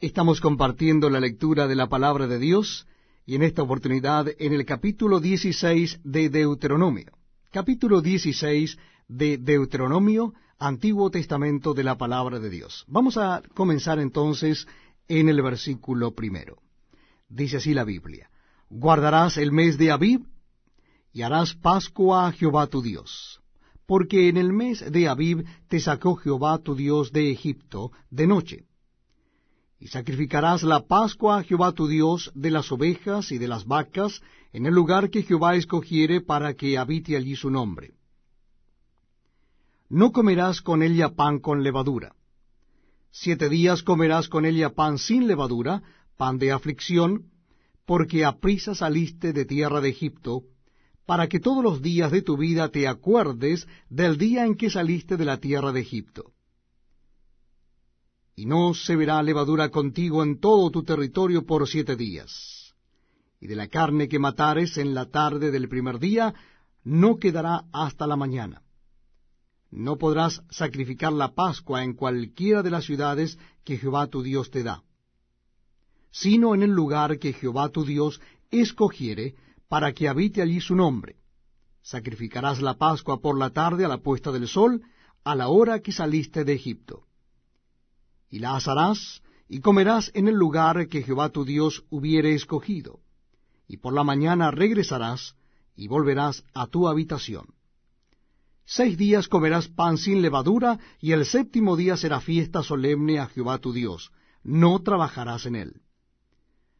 Estamos compartiendo la lectura de la palabra de Dios y en esta oportunidad en el capítulo 16 de Deuteronomio. Capítulo 16 de Deuteronomio, Antiguo Testamento de la palabra de Dios. Vamos a comenzar entonces en el versículo primero. Dice así la Biblia. Guardarás el mes de Abib y harás Pascua a Jehová tu Dios. Porque en el mes de Abib te sacó Jehová tu Dios de Egipto de noche. Y sacrificarás la Pascua a Jehová tu Dios de las ovejas y de las vacas en el lugar que Jehová escogiere para que habite allí su nombre. No comerás con ella pan con levadura. Siete días comerás con ella pan sin levadura, pan de aflicción, porque a prisa saliste de tierra de Egipto, para que todos los días de tu vida te acuerdes del día en que saliste de la tierra de Egipto. Y no se verá levadura contigo en todo tu territorio por siete días. Y de la carne que matares en la tarde del primer día, no quedará hasta la mañana. No podrás sacrificar la Pascua en cualquiera de las ciudades que Jehová tu Dios te da, sino en el lugar que Jehová tu Dios escogiere para que habite allí su nombre. Sacrificarás la Pascua por la tarde a la puesta del sol, a la hora que saliste de Egipto. Y la asarás y comerás en el lugar que Jehová tu Dios hubiere escogido. Y por la mañana regresarás y volverás a tu habitación. Seis días comerás pan sin levadura, y el séptimo día será fiesta solemne a Jehová tu Dios. No trabajarás en él.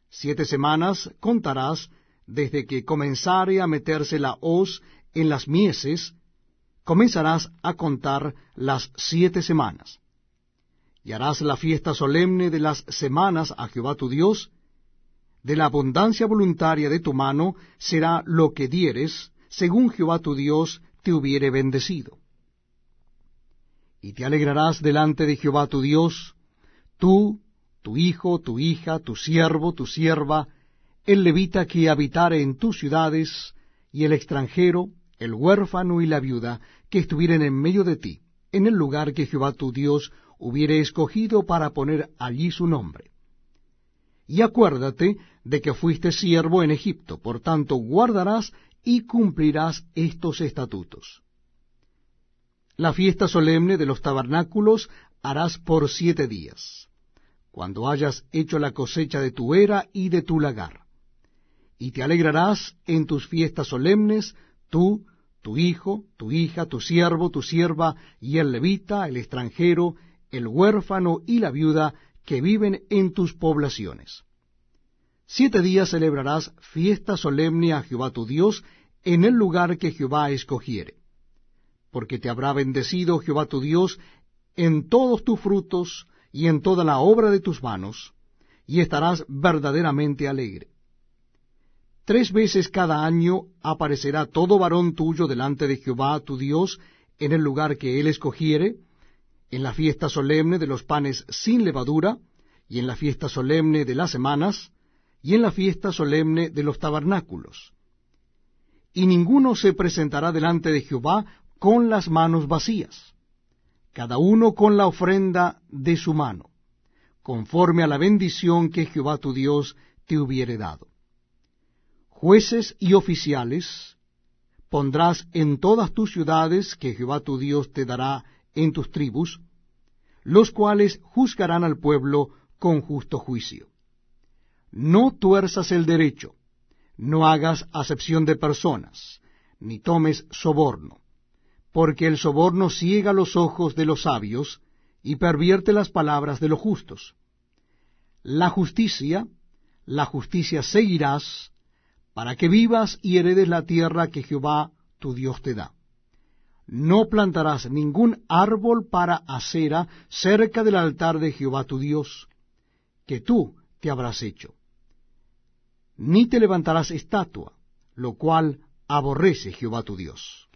Siete semanas contarás desde que comenzare a meterse la hoz en las mieses, comenzarás a contar las siete semanas. Y harás la fiesta solemne de las semanas a Jehová tu Dios. De la abundancia voluntaria de tu mano será lo que dieres, según Jehová tu Dios te hubiere bendecido. Y te alegrarás delante de Jehová tu Dios, tú, tu hijo, tu hija, tu siervo, tu sierva, el levita que habitare en tus ciudades, y el extranjero, el huérfano y la viuda, que estuvieren en medio de ti, en el lugar que Jehová tu Dios hubiere escogido para poner allí su nombre. Y acuérdate de que fuiste siervo en Egipto, por tanto guardarás y cumplirás estos estatutos. La fiesta solemne de los tabernáculos harás por siete días, cuando hayas hecho la cosecha de tu era y de tu lagar y te alegrarás en tus fiestas solemnes, tú, tu hijo, tu hija, tu siervo, tu sierva, y el levita, el extranjero, el huérfano y la viuda que viven en tus poblaciones. Siete días celebrarás fiesta solemne a Jehová tu Dios en el lugar que Jehová escogiere, porque te habrá bendecido Jehová tu Dios en todos tus frutos y en toda la obra de tus manos, y estarás verdaderamente alegre. Tres veces cada año aparecerá todo varón tuyo delante de Jehová tu Dios en el lugar que él escogiere, en la fiesta solemne de los panes sin levadura, y en la fiesta solemne de las semanas, y en la fiesta solemne de los tabernáculos. Y ninguno se presentará delante de Jehová con las manos vacías, cada uno con la ofrenda de su mano, conforme a la bendición que Jehová tu Dios te hubiere dado jueces y oficiales pondrás en todas tus ciudades que Jehová tu Dios te dará en tus tribus, los cuales juzgarán al pueblo con justo juicio. No tuerzas el derecho, no hagas acepción de personas, ni tomes soborno, porque el soborno ciega los ojos de los sabios y pervierte las palabras de los justos. La justicia, la justicia seguirás, para que vivas y heredes la tierra que Jehová tu Dios te da. No plantarás ningún árbol para acera cerca del altar de Jehová tu Dios, que tú te habrás hecho. Ni te levantarás estatua, lo cual aborrece Jehová tu Dios.